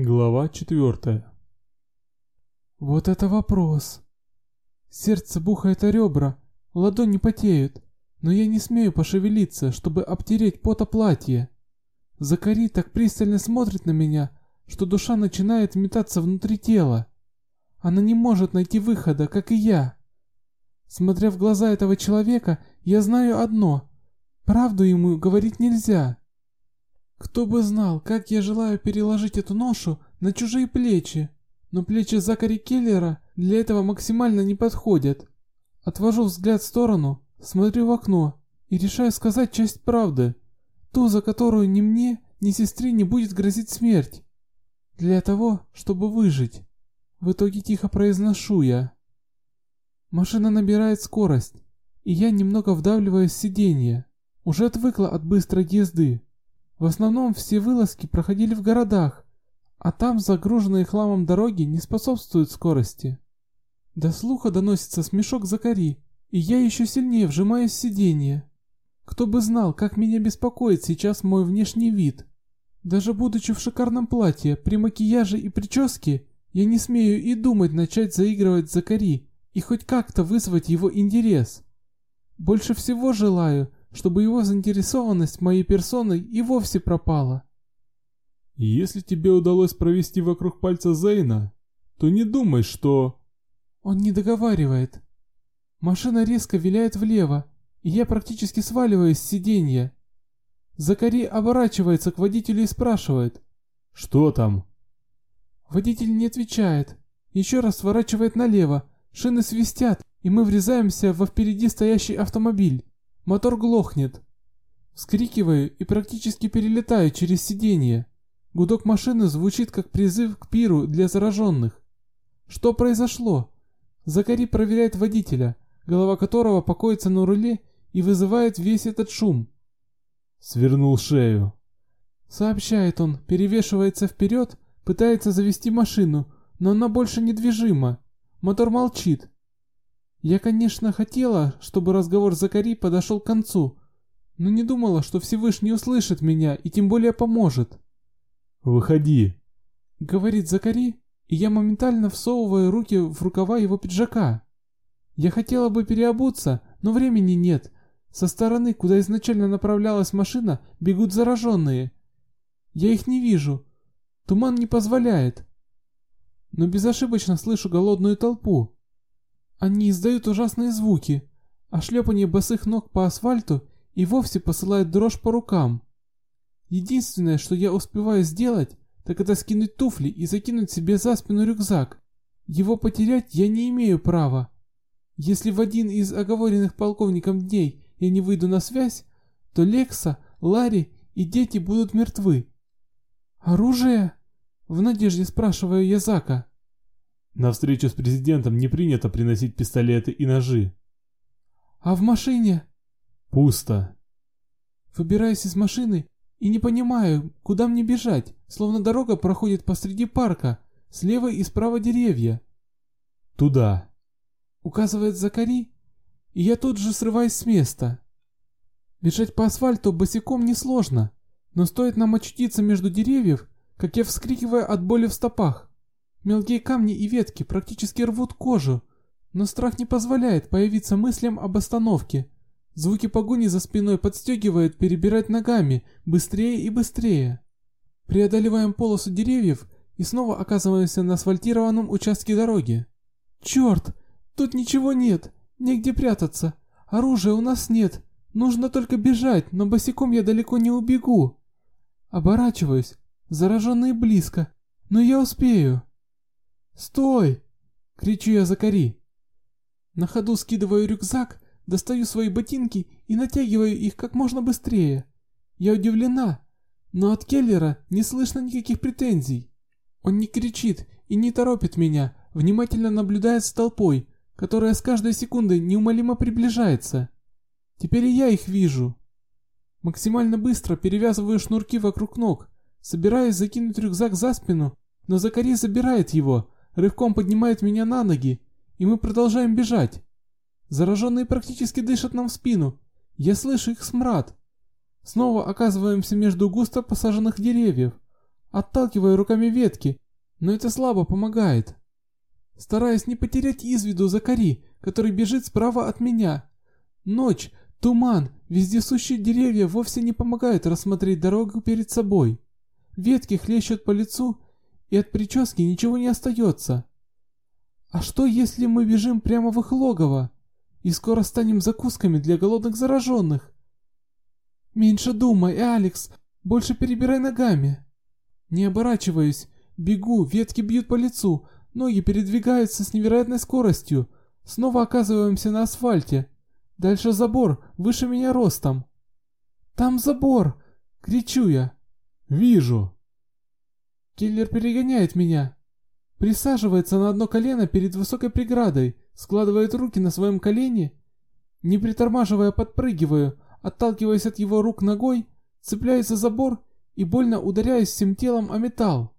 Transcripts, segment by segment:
Глава четвертая. Вот это вопрос. Сердце бухает о ребра, ладони потеют, но я не смею пошевелиться, чтобы обтереть пото платье. Закари так пристально смотрит на меня, что душа начинает метаться внутри тела. Она не может найти выхода, как и я. Смотря в глаза этого человека, я знаю одно. Правду ему говорить нельзя. Кто бы знал, как я желаю переложить эту ношу на чужие плечи. Но плечи Закари Келлера для этого максимально не подходят. Отвожу взгляд в сторону, смотрю в окно и решаю сказать часть правды. Ту, за которую ни мне, ни сестре не будет грозить смерть. Для того, чтобы выжить. В итоге тихо произношу я. Машина набирает скорость, и я немного вдавливаюсь в сиденье. Уже отвыкла от быстрой езды. В основном все вылазки проходили в городах, а там загруженные хламом дороги не способствуют скорости. До слуха доносится смешок Закари, и я еще сильнее вжимаюсь в сиденье. Кто бы знал, как меня беспокоит сейчас мой внешний вид. Даже будучи в шикарном платье, при макияже и прическе, я не смею и думать начать заигрывать Закари и хоть как-то вызвать его интерес. Больше всего желаю, чтобы его заинтересованность моей персоной и вовсе пропала. Если тебе удалось провести вокруг пальца Зейна, то не думай, что... Он не договаривает. Машина резко виляет влево, и я практически сваливаюсь с сиденья. Закари оборачивается к водителю и спрашивает. Что там? Водитель не отвечает. Еще раз сворачивает налево, шины свистят, и мы врезаемся во впереди стоящий автомобиль. Мотор глохнет. Вскрикиваю и практически перелетаю через сиденье. Гудок машины звучит как призыв к пиру для зараженных. Что произошло? Закари проверяет водителя, голова которого покоится на руле и вызывает весь этот шум. Свернул шею. Сообщает он, перевешивается вперед, пытается завести машину, но она больше недвижима. Мотор молчит. Я, конечно, хотела, чтобы разговор Закари подошел к концу, но не думала, что Всевышний услышит меня и тем более поможет. «Выходи», — говорит Закари, и я моментально всовываю руки в рукава его пиджака. Я хотела бы переобуться, но времени нет. Со стороны, куда изначально направлялась машина, бегут зараженные. Я их не вижу. Туман не позволяет. Но безошибочно слышу голодную толпу. Они издают ужасные звуки, а шлепание босых ног по асфальту и вовсе посылает дрожь по рукам. Единственное, что я успеваю сделать, так это скинуть туфли и закинуть себе за спину рюкзак. Его потерять я не имею права. Если в один из оговоренных полковником дней я не выйду на связь, то Лекса, Ларри и дети будут мертвы. «Оружие?» — в надежде спрашиваю я Зака. На встречу с президентом не принято приносить пистолеты и ножи. А в машине? Пусто. Выбираюсь из машины и не понимаю, куда мне бежать, словно дорога проходит посреди парка, слева и справа деревья. Туда. Указывает Закари, и я тут же срываюсь с места. Бежать по асфальту босиком несложно, но стоит нам очутиться между деревьев, как я вскрикиваю от боли в стопах. Мелкие камни и ветки практически рвут кожу, но страх не позволяет появиться мыслям об остановке. Звуки погони за спиной подстегивают перебирать ногами быстрее и быстрее. Преодолеваем полосу деревьев и снова оказываемся на асфальтированном участке дороги. Черт, тут ничего нет, негде прятаться. Оружия у нас нет, нужно только бежать, но босиком я далеко не убегу. Оборачиваюсь, зараженные близко, но я успею. «Стой!» — кричу я Закари. На ходу скидываю рюкзак, достаю свои ботинки и натягиваю их как можно быстрее. Я удивлена, но от Келлера не слышно никаких претензий. Он не кричит и не торопит меня, внимательно наблюдает с толпой, которая с каждой секундой неумолимо приближается. Теперь и я их вижу. Максимально быстро перевязываю шнурки вокруг ног, собираюсь закинуть рюкзак за спину, но Закари забирает его, рывком поднимает меня на ноги, и мы продолжаем бежать. Зараженные практически дышат нам в спину. Я слышу их смрад. Снова оказываемся между густо посаженных деревьев. Отталкиваю руками ветки, но это слабо помогает. Стараясь не потерять из виду Закари, который бежит справа от меня. Ночь, туман, вездесущие деревья вовсе не помогают рассмотреть дорогу перед собой. Ветки хлещут по лицу, и от прически ничего не остается. А что, если мы бежим прямо в их логово, и скоро станем закусками для голодных зараженных? Меньше думай, Алекс, больше перебирай ногами. Не оборачиваюсь, бегу, ветки бьют по лицу, ноги передвигаются с невероятной скоростью. Снова оказываемся на асфальте. Дальше забор, выше меня ростом. Там забор! Кричу я. Вижу. Киллер перегоняет меня. Присаживается на одно колено перед высокой преградой, складывает руки на своем колене. Не притормаживая, подпрыгиваю, отталкиваясь от его рук ногой, цепляюсь за забор и больно ударяюсь всем телом о металл.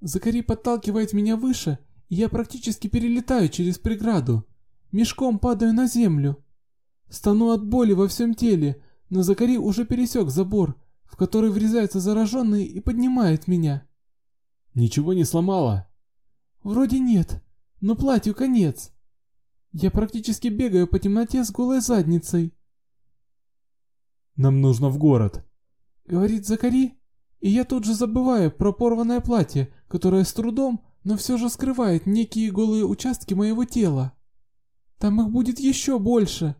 Закари подталкивает меня выше, и я практически перелетаю через преграду. Мешком падаю на землю. Стану от боли во всем теле, но Закари уже пересек забор, в который врезается зараженный и поднимает меня. Ничего не сломала? Вроде нет, но платью конец. Я практически бегаю по темноте с голой задницей. Нам нужно в город, говорит Закари, и я тут же забываю про порванное платье, которое с трудом, но все же скрывает некие голые участки моего тела. Там их будет еще больше.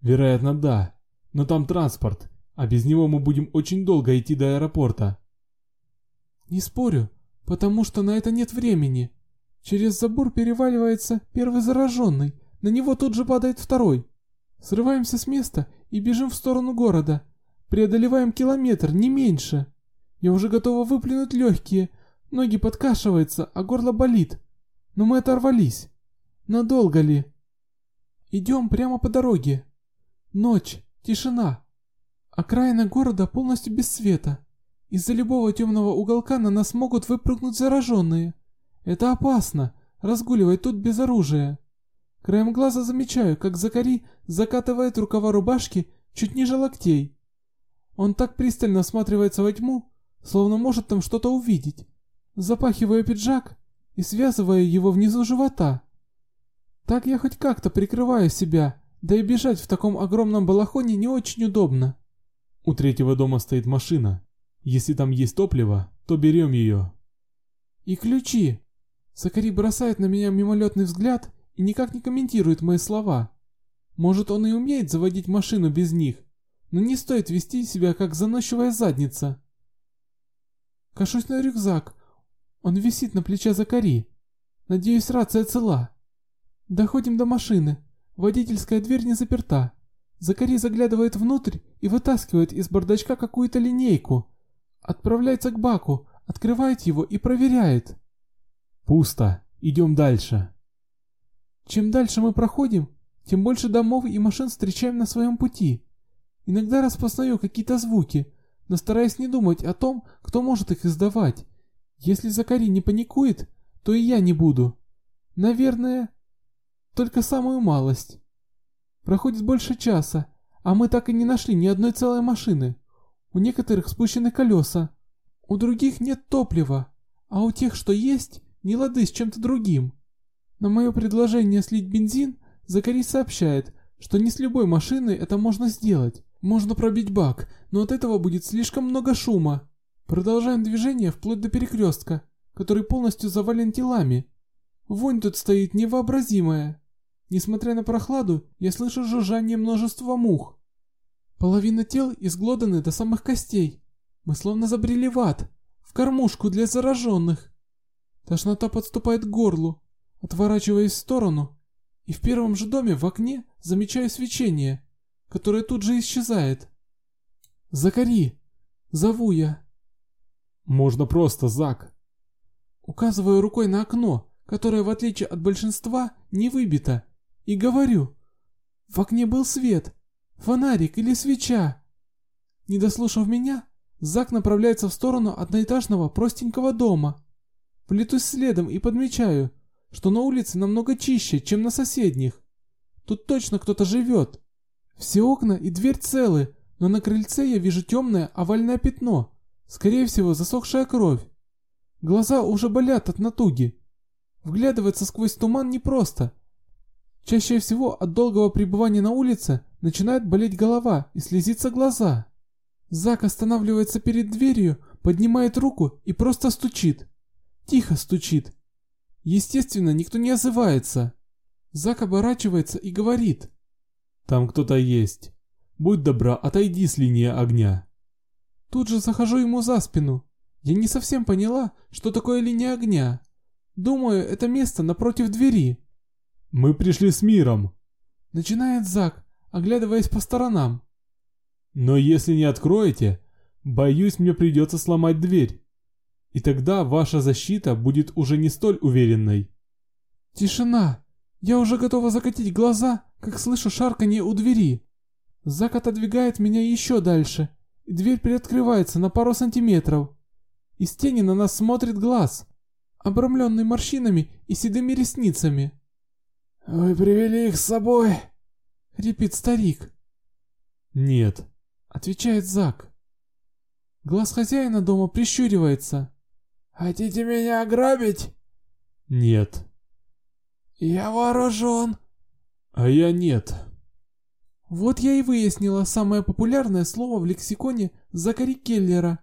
Вероятно, да. Но там транспорт, а без него мы будем очень долго идти до аэропорта. Не спорю, потому что на это нет времени. Через забор переваливается первый зараженный, на него тут же падает второй. Срываемся с места и бежим в сторону города. Преодолеваем километр, не меньше. Я уже готова выплюнуть легкие, ноги подкашиваются, а горло болит. Но мы оторвались. Надолго ли? Идем прямо по дороге. Ночь, тишина. Окраина города полностью без света. Из-за любого темного уголка на нас могут выпрыгнуть зараженные. Это опасно, разгуливать тут без оружия. Краем глаза замечаю, как Закари закатывает рукава рубашки чуть ниже локтей. Он так пристально осматривается во тьму, словно может там что-то увидеть. Запахиваю пиджак и связываю его внизу живота. Так я хоть как-то прикрываю себя, да и бежать в таком огромном балахоне не очень удобно. У третьего дома стоит машина. Если там есть топливо, то берем ее. И ключи. Закари бросает на меня мимолетный взгляд и никак не комментирует мои слова. Может, он и умеет заводить машину без них, но не стоит вести себя как заносчивая задница. Кашусь на рюкзак. Он висит на плече Закари. Надеюсь, рация цела. Доходим до машины. Водительская дверь не заперта. Закари заглядывает внутрь и вытаскивает из бардачка какую-то линейку. Отправляется к баку, открывает его и проверяет. Пусто. Идем дальше. Чем дальше мы проходим, тем больше домов и машин встречаем на своем пути. Иногда распознаю какие-то звуки, но стараюсь не думать о том, кто может их издавать. Если Закари не паникует, то и я не буду. Наверное, только самую малость. Проходит больше часа, а мы так и не нашли ни одной целой машины. У некоторых спущены колеса, у других нет топлива, а у тех, что есть, не лады с чем-то другим. На мое предложение слить бензин, Закари сообщает, что не с любой машиной это можно сделать. Можно пробить бак, но от этого будет слишком много шума. Продолжаем движение вплоть до перекрестка, который полностью завален телами. Вонь тут стоит невообразимая. Несмотря на прохладу, я слышу жужжание множества мух. Половина тел изглоданы до самых костей. Мы словно забрели в ад, в кормушку для зараженных. Тошнота подступает к горлу. Отворачиваясь в сторону, и в первом же доме в окне замечаю свечение, которое тут же исчезает. «Закари!» Зову я. Можно просто Зак. Указываю рукой на окно, которое, в отличие от большинства, не выбито, и говорю. В окне был свет, фонарик или свеча. Не дослушав меня, Зак направляется в сторону одноэтажного простенького дома. Плетусь следом и подмечаю, что на улице намного чище, чем на соседних. Тут точно кто-то живет. Все окна и дверь целы, но на крыльце я вижу темное овальное пятно, скорее всего засохшая кровь. Глаза уже болят от натуги. Вглядываться сквозь туман непросто. Чаще всего от долгого пребывания на улице начинает болеть голова и слезиться глаза. Зак останавливается перед дверью, поднимает руку и просто стучит. Тихо стучит. Естественно, никто не озывается. Зак оборачивается и говорит. «Там кто-то есть. Будь добра, отойди с линии огня». Тут же захожу ему за спину. Я не совсем поняла, что такое линия огня. Думаю, это место напротив двери. «Мы пришли с миром», — начинает Зак, оглядываясь по сторонам. «Но если не откроете, боюсь, мне придется сломать дверь. И тогда ваша защита будет уже не столь уверенной». «Тишина! Я уже готова закатить глаза, как слышу шарканье у двери. Зак отодвигает меня еще дальше, и дверь приоткрывается на пару сантиметров. Из тени на нас смотрит глаз, обрамленный морщинами и седыми ресницами. «Вы привели их с собой?» — хрипит старик. «Нет», — отвечает Зак. Глаз хозяина дома прищуривается. «Хотите меня ограбить?» «Нет». «Я вооружен». «А я нет». Вот я и выяснила самое популярное слово в лексиконе Закари Келлера.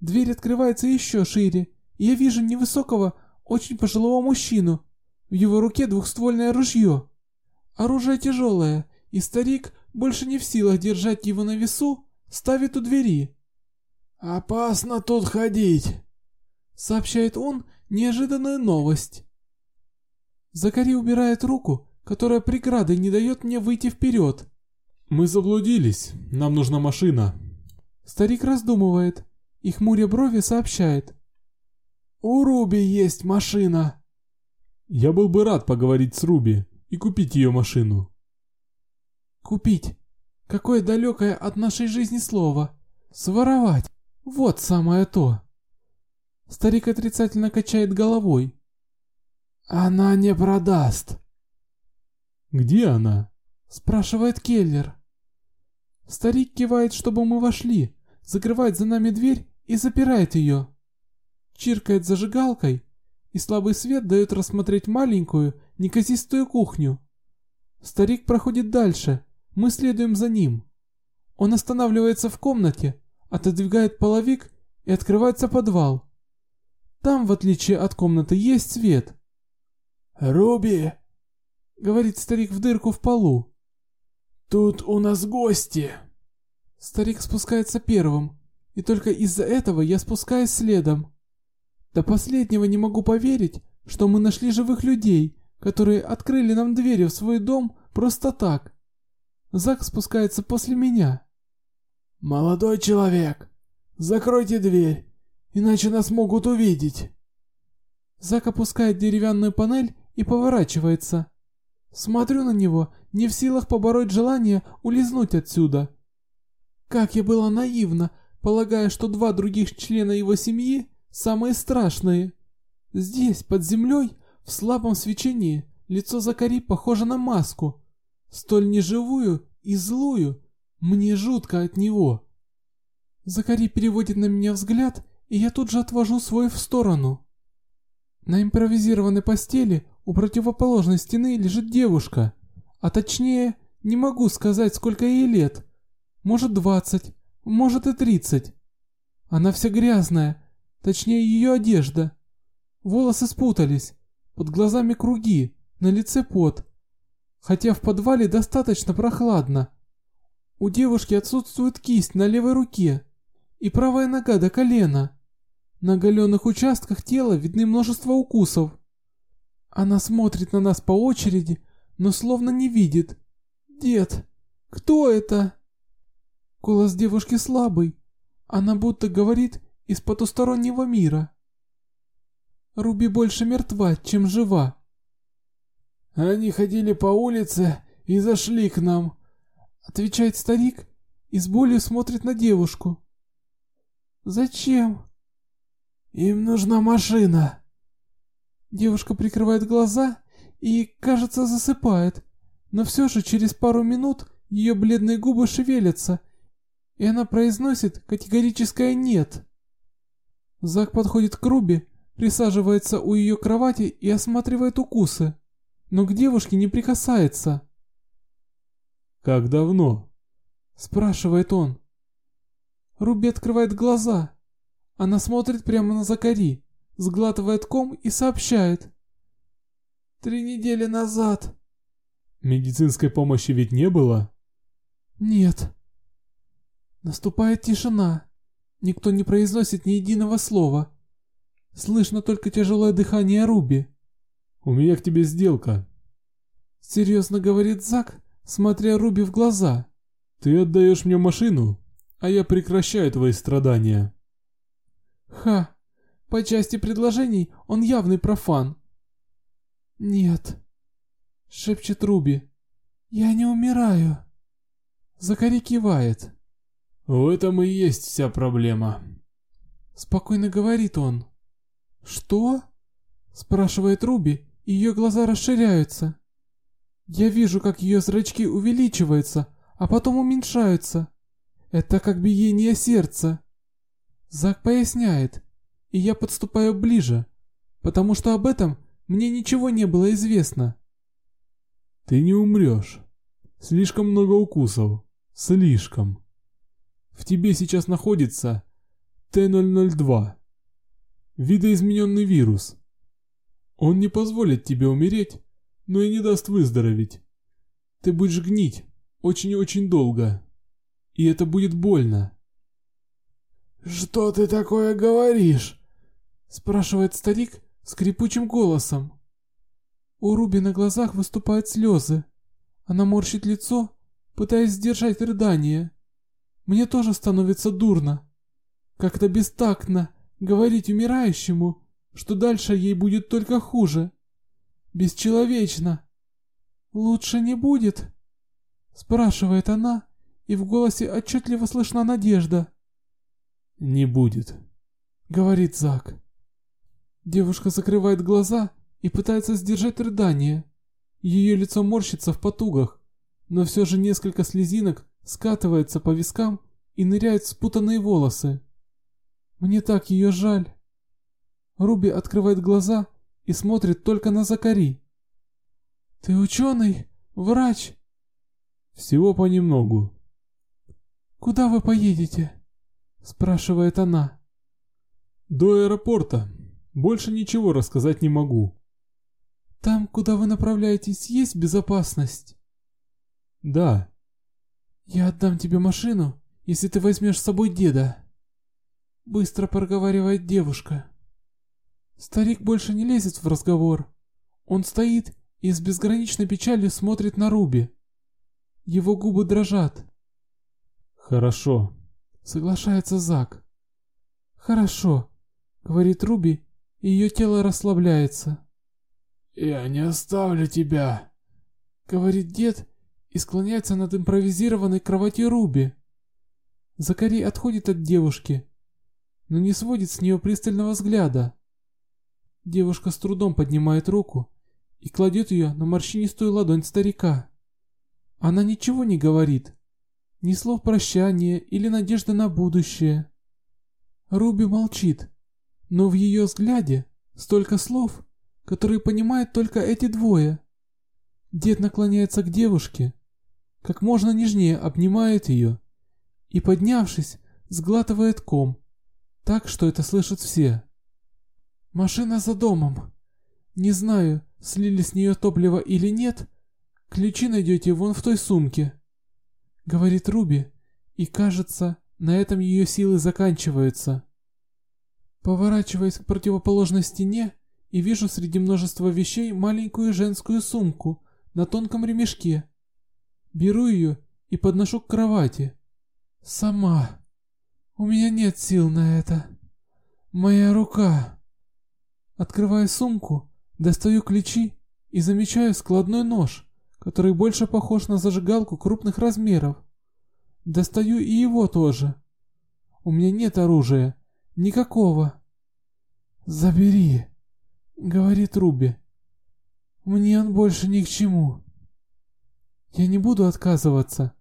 Дверь открывается еще шире, и я вижу невысокого, очень пожилого мужчину. В его руке двухствольное ружье. Оружие тяжелое, и старик, больше не в силах держать его на весу, ставит у двери. «Опасно тут ходить», — сообщает он неожиданную новость. Закари убирает руку, которая преградой не дает мне выйти вперед. «Мы заблудились, нам нужна машина». Старик раздумывает и хмуря брови сообщает. «У Руби есть машина». Я был бы рад поговорить с Руби и купить ее машину. Купить. Какое далекое от нашей жизни слово. Своровать. Вот самое то. Старик отрицательно качает головой. Она не продаст. Где она? Спрашивает Келлер. Старик кивает, чтобы мы вошли, закрывает за нами дверь и запирает ее. Чиркает зажигалкой и слабый свет дает рассмотреть маленькую, неказистую кухню. Старик проходит дальше, мы следуем за ним. Он останавливается в комнате, отодвигает половик и открывается подвал. Там, в отличие от комнаты, есть свет. «Руби!» — говорит старик в дырку в полу. «Тут у нас гости!» Старик спускается первым, и только из-за этого я спускаюсь следом. До последнего не могу поверить, что мы нашли живых людей, которые открыли нам двери в свой дом просто так. Зак спускается после меня. «Молодой человек, закройте дверь, иначе нас могут увидеть». Зак опускает деревянную панель и поворачивается. Смотрю на него, не в силах побороть желание улизнуть отсюда. Как я была наивна, полагая, что два других члена его семьи Самые страшные. Здесь, под землей, в слабом свечении, лицо Закари похоже на маску. Столь неживую и злую. Мне жутко от него. Закари переводит на меня взгляд, и я тут же отвожу свой в сторону. На импровизированной постели у противоположной стены лежит девушка. А точнее, не могу сказать, сколько ей лет. Может двадцать, может и тридцать. Она вся грязная, Точнее, ее одежда. Волосы спутались, под глазами круги, на лице пот. Хотя в подвале достаточно прохладно. У девушки отсутствует кисть на левой руке и правая нога до колена. На оголенных участках тела видны множество укусов. Она смотрит на нас по очереди, но словно не видит. «Дед, кто это?» Голос девушки слабый. Она будто говорит из потустороннего мира. Руби больше мертва, чем жива. Они ходили по улице и зашли к нам, отвечает старик и с болью смотрит на девушку. Зачем? Им нужна машина. Девушка прикрывает глаза и, кажется, засыпает, но все же через пару минут ее бледные губы шевелятся, и она произносит категорическое «нет». Зак подходит к Руби, присаживается у ее кровати и осматривает укусы, но к девушке не прикасается. «Как давно?» – спрашивает он. Руби открывает глаза. Она смотрит прямо на Закари, сглатывает ком и сообщает. «Три недели назад». «Медицинской помощи ведь не было?» «Нет». Наступает тишина. Никто не произносит ни единого слова. Слышно только тяжелое дыхание Руби. «У меня к тебе сделка», — серьезно говорит Зак, смотря Руби в глаза. «Ты отдаешь мне машину, а я прекращаю твои страдания». «Ха, по части предложений он явный профан». «Нет», — шепчет Руби, — «я не умираю». Закари кивает. В этом и есть вся проблема. Спокойно говорит он. Что? Спрашивает Руби, и ее глаза расширяются. Я вижу, как ее зрачки увеличиваются, а потом уменьшаются. Это как биение сердца. Зак поясняет, и я подступаю ближе, потому что об этом мне ничего не было известно. Ты не умрешь. Слишком много укусов. Слишком. В тебе сейчас находится Т-002. Видоизмененный вирус. Он не позволит тебе умереть, но и не даст выздороветь. Ты будешь гнить очень-очень долго. И это будет больно. «Что ты такое говоришь?» Спрашивает старик скрипучим голосом. У Руби на глазах выступают слезы. Она морщит лицо, пытаясь сдержать рыдание. Мне тоже становится дурно. Как-то бестактно говорить умирающему, что дальше ей будет только хуже. Бесчеловечно. Лучше не будет? Спрашивает она, и в голосе отчетливо слышна надежда. Не будет, говорит Зак. Девушка закрывает глаза и пытается сдержать рыдание. Ее лицо морщится в потугах, но все же несколько слезинок скатывается по вискам и ныряет в спутанные волосы. Мне так ее жаль. Руби открывает глаза и смотрит только на Закари. Ты ученый? Врач? Всего понемногу. Куда вы поедете? Спрашивает она. До аэропорта. Больше ничего рассказать не могу. Там, куда вы направляетесь, есть безопасность? Да. «Я отдам тебе машину, если ты возьмешь с собой деда», — быстро проговаривает девушка. Старик больше не лезет в разговор. Он стоит и с безграничной печалью смотрит на Руби. Его губы дрожат. «Хорошо», — соглашается Зак. «Хорошо», — говорит Руби, и ее тело расслабляется. «Я не оставлю тебя», — говорит дед и склоняется над импровизированной кроватью Руби. Закари отходит от девушки, но не сводит с нее пристального взгляда. Девушка с трудом поднимает руку и кладет ее на морщинистую ладонь старика. Она ничего не говорит, ни слов прощания или надежды на будущее. Руби молчит, но в ее взгляде столько слов, которые понимают только эти двое. Дед наклоняется к девушке, как можно нежнее обнимает ее и, поднявшись, сглатывает ком, так, что это слышат все. Машина за домом. Не знаю, слили с нее топливо или нет. Ключи найдете вон в той сумке. Говорит Руби, и кажется, на этом ее силы заканчиваются. Поворачиваясь к противоположной стене и вижу среди множества вещей маленькую женскую сумку на тонком ремешке. Беру ее и подношу к кровати. Сама. У меня нет сил на это. Моя рука. Открываю сумку, достаю ключи и замечаю складной нож, который больше похож на зажигалку крупных размеров. Достаю и его тоже. У меня нет оружия. Никакого. «Забери», — говорит Руби. «Мне он больше ни к чему». Я не буду отказываться.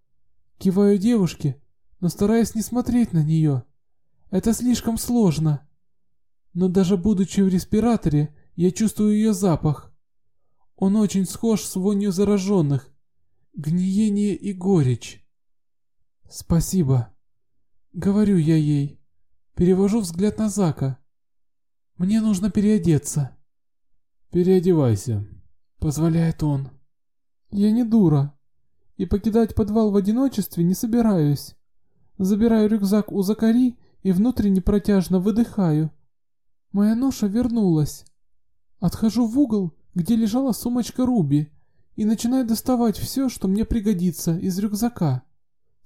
Киваю девушке, но стараюсь не смотреть на нее. Это слишком сложно. но даже будучи в респираторе, я чувствую ее запах. Он очень схож с вонью зараженных. Гниение и горечь. Спасибо. Говорю я ей. Перевожу взгляд на Зака. Мне нужно переодеться. Переодевайся, позволяет он. Я не дура. И покидать подвал в одиночестве не собираюсь. Забираю рюкзак у Закари и внутренне протяжно выдыхаю. Моя ноша вернулась. Отхожу в угол, где лежала сумочка Руби, и начинаю доставать все, что мне пригодится из рюкзака.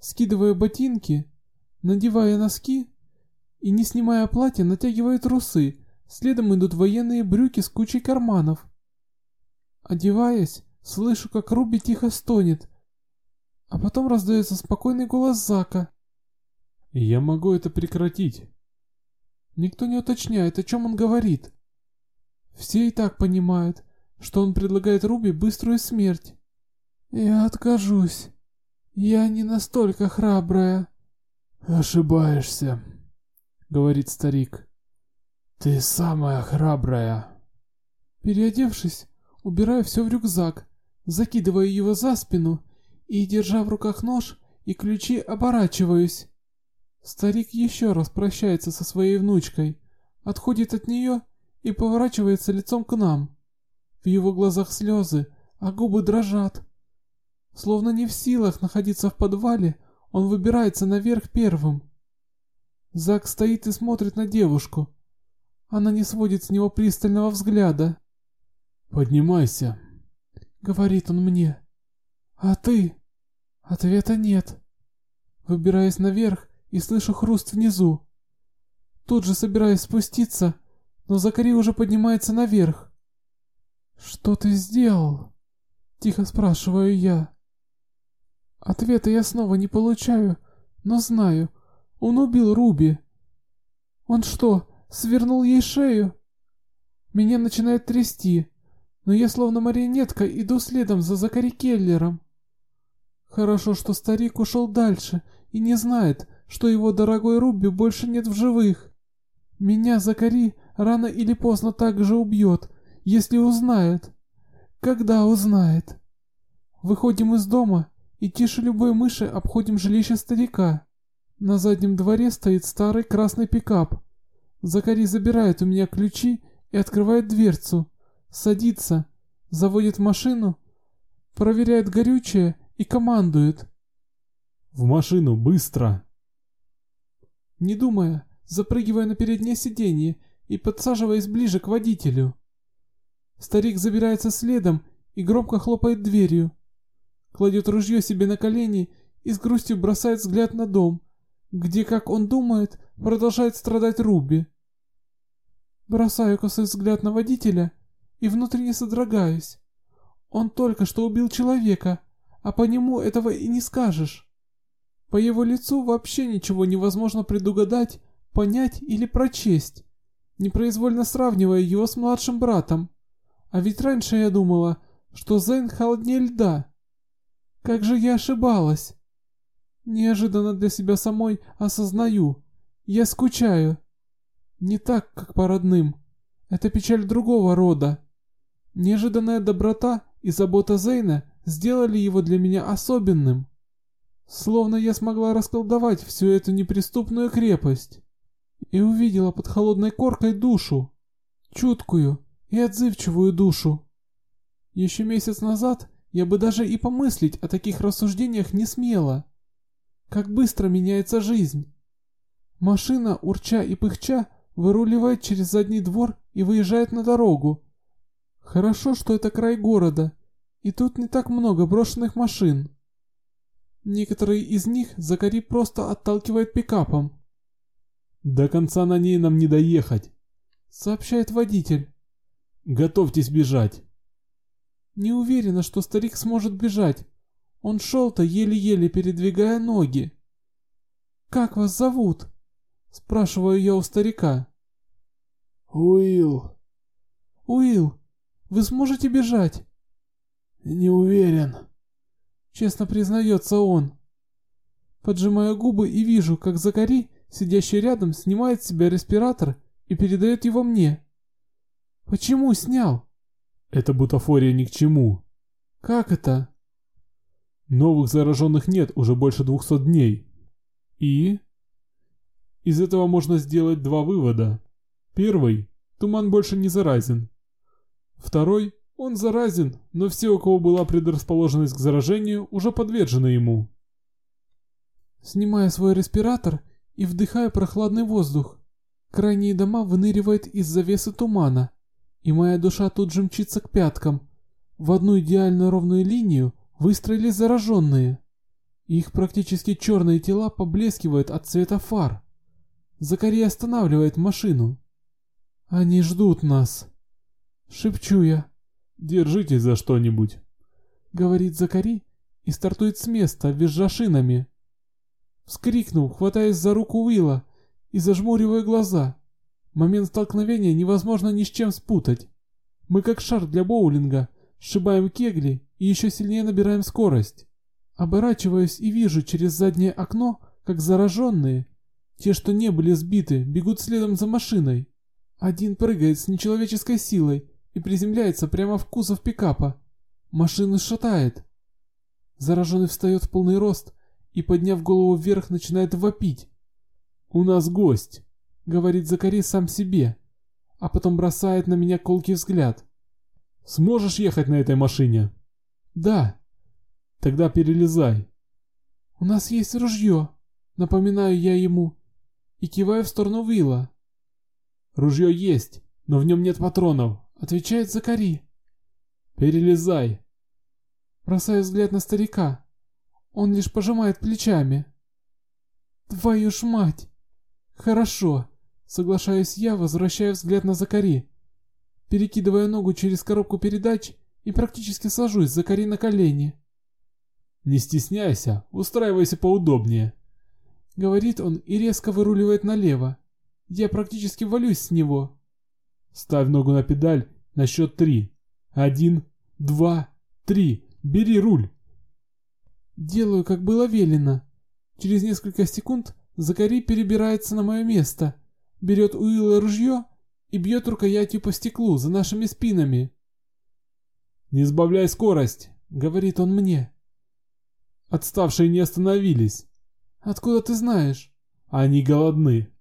Скидываю ботинки, надевая носки и, не снимая платье, натягиваю трусы, следом идут военные брюки с кучей карманов. Одеваясь, слышу, как Руби тихо стонет, а потом раздается спокойный голос Зака. «Я могу это прекратить». Никто не уточняет, о чем он говорит. Все и так понимают, что он предлагает Руби быструю смерть. Я откажусь. Я не настолько храбрая. Ошибаешься, говорит старик. Ты самая храбрая. Переодевшись, убираю все в рюкзак, закидываю его за спину и, держа в руках нож и ключи, оборачиваюсь. Старик еще раз прощается со своей внучкой, отходит от нее и поворачивается лицом к нам. В его глазах слезы, а губы дрожат. Словно не в силах находиться в подвале, он выбирается наверх первым. Зак стоит и смотрит на девушку. Она не сводит с него пристального взгляда. «Поднимайся», — говорит он мне. «А ты?» Ответа нет. Выбираюсь наверх и слышу хруст внизу. Тут же собираюсь спуститься, но Закари уже поднимается наверх. «Что ты сделал?» Тихо спрашиваю я. Ответа я снова не получаю, но знаю, он убил Руби. Он что, свернул ей шею? Меня начинает трясти, но я словно марионетка иду следом за Закари Келлером. Хорошо, что старик ушел дальше и не знает, что его дорогой Руби больше нет в живых. Меня Закари рано или поздно также убьет, если узнает. Когда узнает? Выходим из дома и тише любой мыши обходим жилище старика. На заднем дворе стоит старый красный пикап. Закари забирает у меня ключи и открывает дверцу. Садится, заводит машину, проверяет горючее и командует. «В машину, быстро!» Не думая, запрыгивая на переднее сиденье и подсаживаясь ближе к водителю. Старик забирается следом и громко хлопает дверью. Кладет ружье себе на колени и с грустью бросает взгляд на дом, где, как он думает, продолжает страдать Руби. Бросаю косой взгляд на водителя и внутренне содрогаюсь. Он только что убил человека, а по нему этого и не скажешь. По его лицу вообще ничего невозможно предугадать, понять или прочесть, непроизвольно сравнивая его с младшим братом. А ведь раньше я думала, что Зейн холоднее льда. Как же я ошибалась. Неожиданно для себя самой осознаю. Я скучаю. Не так, как по родным. Это печаль другого рода. Неожиданная доброта и забота Зейна сделали его для меня особенным. Словно я смогла расколдовать всю эту неприступную крепость. И увидела под холодной коркой душу. Чуткую, и отзывчивую душу. Еще месяц назад я бы даже и помыслить о таких рассуждениях не смела. Как быстро меняется жизнь. Машина, урча и пыхча, выруливает через задний двор и выезжает на дорогу. Хорошо, что это край города, и тут не так много брошенных машин. Некоторые из них Закари просто отталкивает пикапом. «До конца на ней нам не доехать», — сообщает водитель. Готовьтесь бежать. Не уверена, что старик сможет бежать. Он шел-то еле-еле передвигая ноги. Как вас зовут? спрашиваю я у старика. Уилл. Уилл, вы сможете бежать? Не уверен, честно признается он. Поджимаю губы и вижу, как Закари, сидящий рядом, снимает с себя респиратор и передает его мне. Почему снял? Это бутафория ни к чему. Как это? Новых зараженных нет уже больше 200 дней. И? Из этого можно сделать два вывода. Первый. Туман больше не заразен. Второй. Он заразен, но все, у кого была предрасположенность к заражению, уже подвержены ему. Снимая свой респиратор и вдыхая прохладный воздух, крайние дома выныривают из завесы тумана, и моя душа тут же мчится к пяткам. В одну идеально ровную линию выстроились зараженные. Их практически черные тела поблескивают от цвета фар. Закари останавливает машину. Они ждут нас. Шепчу я. Держитесь за что-нибудь. Говорит Закари и стартует с места, визжа шинами. Вскрикнул, хватаясь за руку Уилла и зажмуривая глаза. Момент столкновения невозможно ни с чем спутать. Мы как шар для боулинга, сшибаем кегли и еще сильнее набираем скорость. Оборачиваюсь и вижу через заднее окно, как зараженные, те, что не были сбиты, бегут следом за машиной. Один прыгает с нечеловеческой силой и приземляется прямо в кузов пикапа. Машину шатает. Зараженный встает в полный рост и, подняв голову вверх, начинает вопить. «У нас гость», — говорит Закари сам себе, а потом бросает на меня колкий взгляд. «Сможешь ехать на этой машине?» «Да». «Тогда перелезай». «У нас есть ружье», — напоминаю я ему, и киваю в сторону Вилла. «Ружье есть, но в нем нет патронов», — отвечает Закари. «Перелезай». Бросаю взгляд на старика. Он лишь пожимает плечами. «Твою ж мать!» «Хорошо», — соглашаюсь я, возвращая взгляд на Закари. Перекидывая ногу через коробку передач и практически сажусь Закари на колени. «Не стесняйся, устраивайся поудобнее», Говорит он и резко выруливает налево. Я практически валюсь с него. Ставь ногу на педаль на счет три. Один, два, три. Бери руль. Делаю, как было велено. Через несколько секунд Закари перебирается на мое место, берет Уилла ружье и бьет рукоятью по стеклу за нашими спинами. «Не сбавляй скорость», — говорит он мне. Отставшие не остановились. Откуда ты знаешь? Они голодны.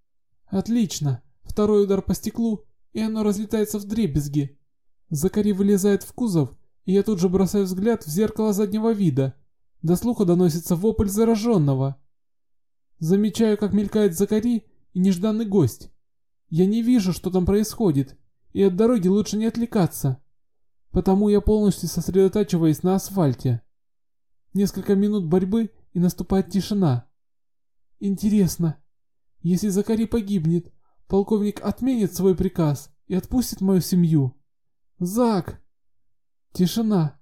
Отлично. Второй удар по стеклу, и оно разлетается в дребезги. Закари вылезает в кузов, и я тут же бросаю взгляд в зеркало заднего вида. До слуха доносится вопль зараженного. Замечаю, как мелькает Закари и нежданный гость. Я не вижу, что там происходит, и от дороги лучше не отвлекаться. Потому я полностью сосредотачиваюсь на асфальте. Несколько минут борьбы, и наступает тишина. Интересно, если Закари погибнет, полковник отменит свой приказ и отпустит мою семью? Зак! Тишина.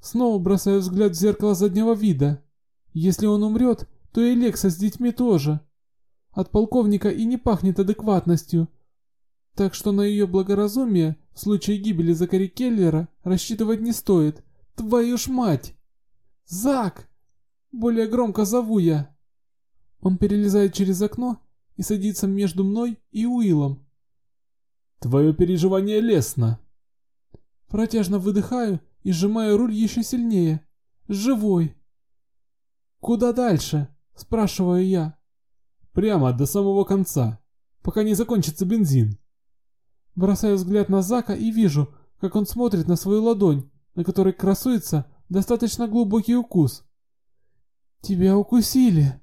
Снова бросаю взгляд в зеркало заднего вида. Если он умрет, то и Лекса с детьми тоже. От полковника и не пахнет адекватностью. Так что на ее благоразумие в случае гибели Закари Келлера рассчитывать не стоит. Твою ж мать! Зак! Более громко зову я. Он перелезает через окно и садится между мной и Уиллом. Твое переживание лестно. Протяжно выдыхаю и сжимаю руль еще сильнее. Живой. Куда дальше? Спрашиваю я. Прямо до самого конца, пока не закончится бензин. Бросаю взгляд на Зака и вижу, как он смотрит на свою ладонь, на которой красуется достаточно глубокий укус. «Тебя укусили!»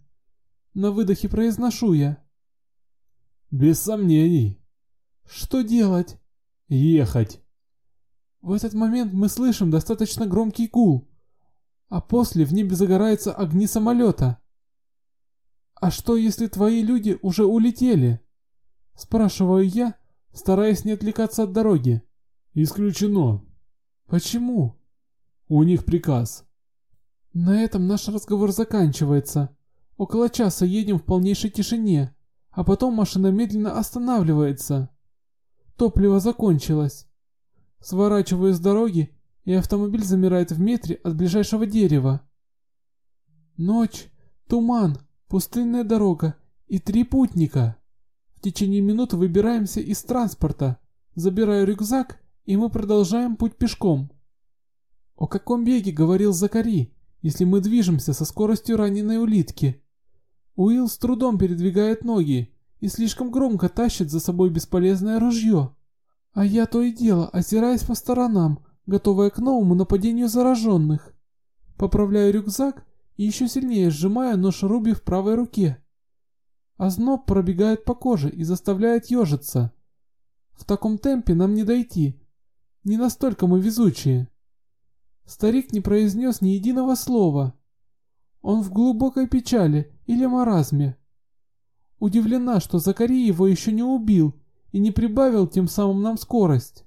На выдохе произношу я. Без сомнений. Что делать? Ехать. В этот момент мы слышим достаточно громкий гул, а после в небе загораются огни самолета. А что, если твои люди уже улетели? Спрашиваю я, стараясь не отвлекаться от дороги. Исключено. Почему? У них приказ. На этом наш разговор заканчивается. Около часа едем в полнейшей тишине, а потом машина медленно останавливается. Топливо закончилось. Сворачиваю с дороги, и автомобиль замирает в метре от ближайшего дерева. Ночь, туман, пустынная дорога и три путника. В течение минуты выбираемся из транспорта, забираю рюкзак, и мы продолжаем путь пешком. О каком беге говорил Закари, если мы движемся со скоростью раненой улитки? Уилл с трудом передвигает ноги и слишком громко тащит за собой бесполезное ружье. А я то и дело, озираясь по сторонам, готовая к новому нападению зараженных. Поправляю рюкзак и еще сильнее сжимаю нож Руби в правой руке. Озноб пробегает по коже и заставляет ежиться. В таком темпе нам не дойти. Не настолько мы везучие. Старик не произнес ни единого слова. Он в глубокой печали или маразме. Удивлена, что Закари его еще не убил и не прибавил тем самым нам скорость.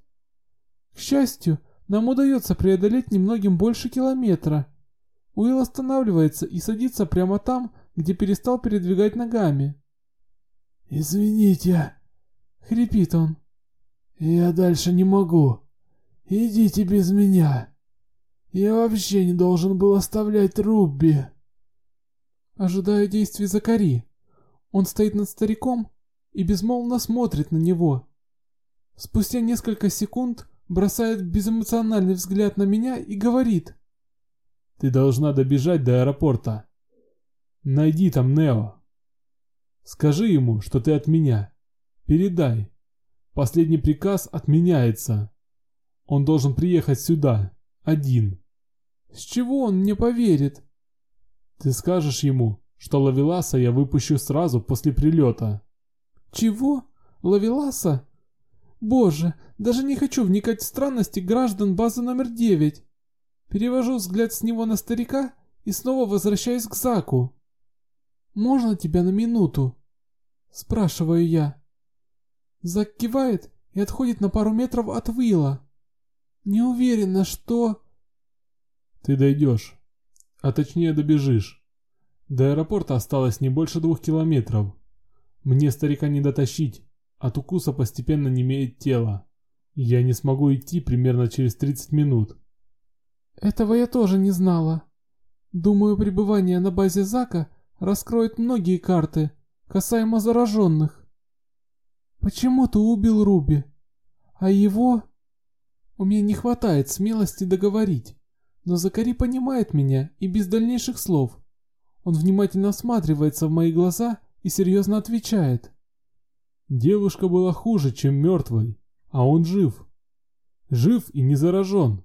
К счастью, нам удается преодолеть немногим больше километра. Уилл останавливается и садится прямо там, где перестал передвигать ногами. «Извините», — хрипит он. «Я дальше не могу. Идите без меня. Я вообще не должен был оставлять Рубби». Ожидаю действий Закари. Он стоит над стариком и безмолвно смотрит на него. Спустя несколько секунд бросает безэмоциональный взгляд на меня и говорит. «Ты должна добежать до аэропорта. Найди там Нео. Скажи ему, что ты от меня. Передай. Последний приказ отменяется. Он должен приехать сюда, один». «С чего он мне поверит?» «Ты скажешь ему, что Лавеласа я выпущу сразу после прилета». «Чего? Лавеласа? Боже, даже не хочу вникать в странности граждан базы номер девять. Перевожу взгляд с него на старика и снова возвращаюсь к Заку. «Можно тебя на минуту?» Спрашиваю я. Зак кивает и отходит на пару метров от Вилла. Не уверена, что... Ты дойдешь. А точнее добежишь. До аэропорта осталось не больше двух километров. Мне старика не дотащить. От укуса постепенно немеет тело. Я не смогу идти примерно через 30 минут. Этого я тоже не знала. Думаю, пребывание на базе Зака раскроет многие карты, касаемо зараженных. Почему ты убил Руби? А его... У меня не хватает смелости договорить, но Закари понимает меня и без дальнейших слов. Он внимательно всматривается в мои глаза и серьезно отвечает. Девушка была хуже, чем мертвой, а он жив. Жив и не заражен.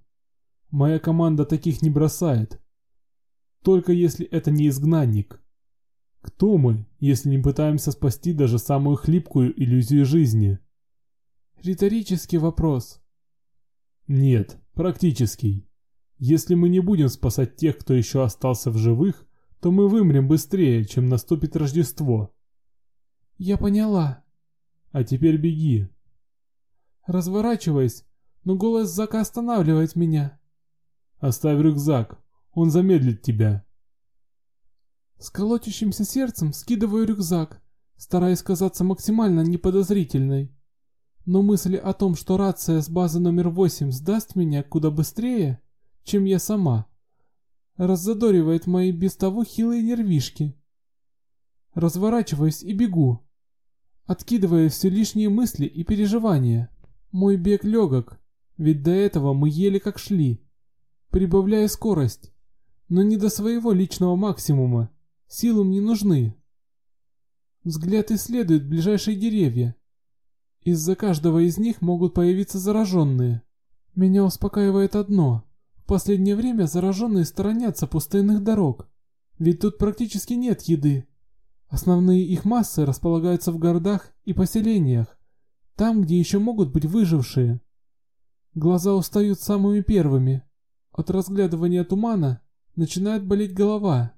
Моя команда таких не бросает. Только если это не изгнанник. Кто мы, если не пытаемся спасти даже самую хлипкую иллюзию жизни? Риторический вопрос. Нет, практический. Если мы не будем спасать тех, кто еще остался в живых, то мы вымрем быстрее, чем наступит Рождество. Я поняла. А теперь беги. Разворачиваясь, но голос Зака останавливает меня. Оставь рюкзак, он замедлит тебя. С колотящимся сердцем скидываю рюкзак, стараясь казаться максимально неподозрительной. Но мысли о том, что рация с базы номер 8 сдаст меня куда быстрее, чем я сама, раззадоривает мои без того хилые нервишки. Разворачиваюсь и бегу, откидывая все лишние мысли и переживания. Мой бег легок, ведь до этого мы еле как шли. Прибавляя скорость, но не до своего личного максимума. Силы мне нужны. Взгляд исследует ближайшие деревья. Из-за каждого из них могут появиться зараженные. Меня успокаивает одно. Последнее время зараженные сторонятся пустынных дорог. Ведь тут практически нет еды. Основные их массы располагаются в городах и поселениях, там, где еще могут быть выжившие. Глаза устают самыми первыми. От разглядывания тумана начинает болеть голова.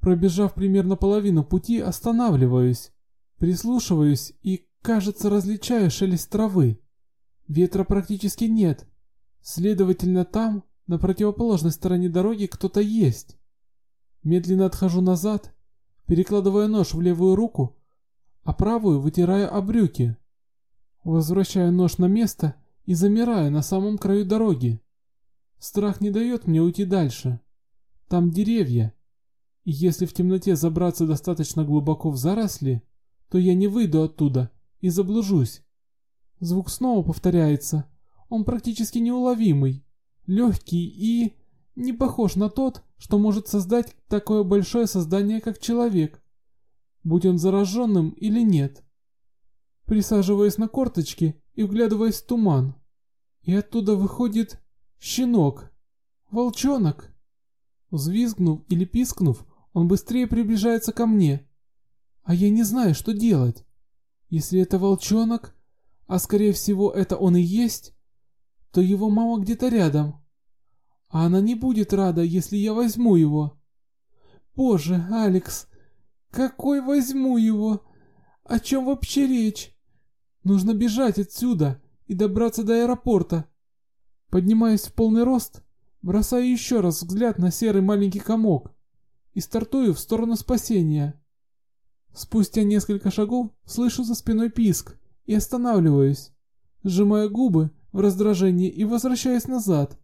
Пробежав примерно половину пути, останавливаюсь, прислушиваюсь и, кажется, различаю шелест травы. Ветра практически нет. Следовательно, там, на противоположной стороне дороги, кто-то есть. Медленно отхожу назад перекладывая нож в левую руку, а правую вытирая об брюки. Возвращаю нож на место и замираю на самом краю дороги. Страх не дает мне уйти дальше. Там деревья, и если в темноте забраться достаточно глубоко в заросли, то я не выйду оттуда и заблужусь. Звук снова повторяется. Он практически неуловимый, легкий и не похож на тот, что может создать такое большое создание, как человек, будь он зараженным или нет. Присаживаясь на корточки и вглядываясь в туман, и оттуда выходит щенок, волчонок. Взвизгнув или пискнув, он быстрее приближается ко мне, а я не знаю, что делать. Если это волчонок, а скорее всего это он и есть, то его мама где-то рядом. А она не будет рада, если я возьму его. Боже, Алекс, какой возьму его? О чем вообще речь? Нужно бежать отсюда и добраться до аэропорта. Поднимаясь в полный рост, бросаю еще раз взгляд на серый маленький комок и стартую в сторону спасения. Спустя несколько шагов слышу за спиной писк и останавливаюсь, сжимая губы в раздражении и возвращаясь назад.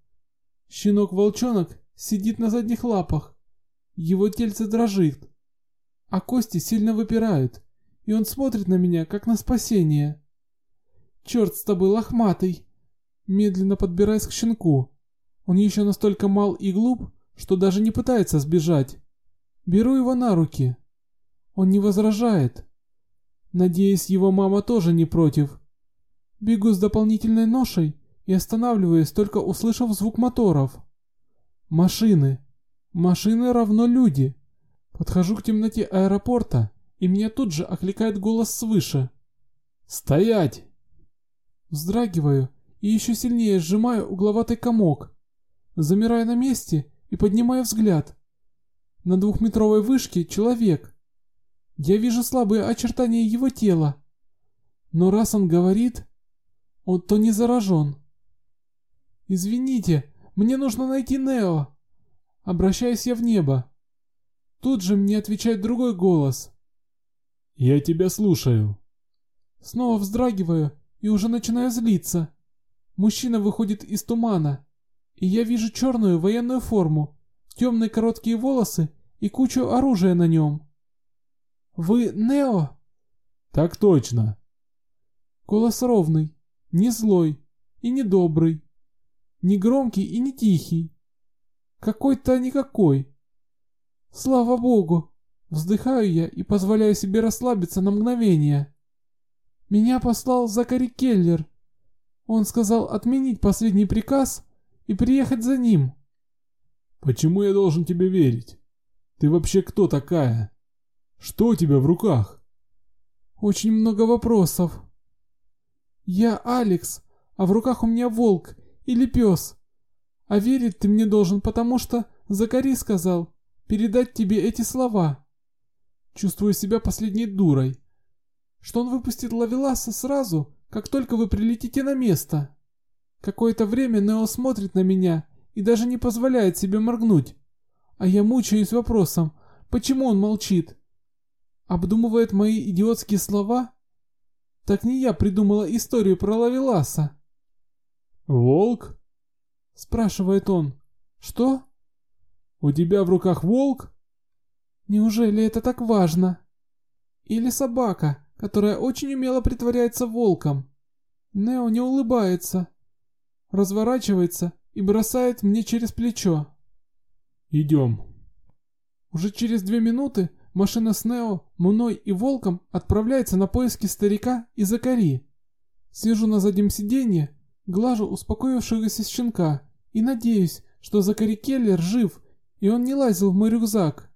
Щенок-волчонок сидит на задних лапах. Его тельце дрожит, а кости сильно выпирают, и он смотрит на меня, как на спасение. Черт с тобой, лохматый! Медленно подбираясь к щенку. Он еще настолько мал и глуп, что даже не пытается сбежать. Беру его на руки. Он не возражает. Надеюсь, его мама тоже не против. Бегу с дополнительной ношей и останавливаюсь, только услышав звук моторов. Машины. Машины равно люди. Подхожу к темноте аэропорта, и меня тут же окликает голос свыше. «Стоять!» Вздрагиваю и еще сильнее сжимаю угловатый комок. Замираю на месте и поднимаю взгляд. На двухметровой вышке человек. Я вижу слабые очертания его тела. Но раз он говорит, он то не заражен. «Извините, мне нужно найти Нео!» Обращаюсь я в небо. Тут же мне отвечает другой голос. «Я тебя слушаю». Снова вздрагиваю и уже начинаю злиться. Мужчина выходит из тумана, и я вижу черную военную форму, темные короткие волосы и кучу оружия на нем. «Вы Нео?» «Так точно». Голос ровный, не злой и не добрый, не громкий и не тихий. Какой-то никакой. Слава богу! Вздыхаю я и позволяю себе расслабиться на мгновение. Меня послал Закари Келлер. Он сказал отменить последний приказ и приехать за ним. Почему я должен тебе верить? Ты вообще кто такая? Что у тебя в руках? Очень много вопросов. Я Алекс, а в руках у меня волк или пес. А верить ты мне должен, потому что Закари сказал передать тебе эти слова. Чувствую себя последней дурой. Что он выпустит Лавеласа сразу, как только вы прилетите на место. Какое-то время Нео смотрит на меня и даже не позволяет себе моргнуть. А я мучаюсь вопросом, почему он молчит? Обдумывает мои идиотские слова? Так не я придумала историю про Лавеласа. «Волк?» — спрашивает он. «Что?» «У тебя в руках волк?» «Неужели это так важно?» «Или собака, которая очень умело притворяется волком?» Нео не улыбается, разворачивается и бросает мне через плечо. «Идем». Уже через две минуты машина с Нео, мной и Волком отправляется на поиски старика и Закари. Сижу на заднем сиденье, глажу успокоившегося щенка и надеюсь, что Закари Келлер жив, и он не лазил в мой рюкзак.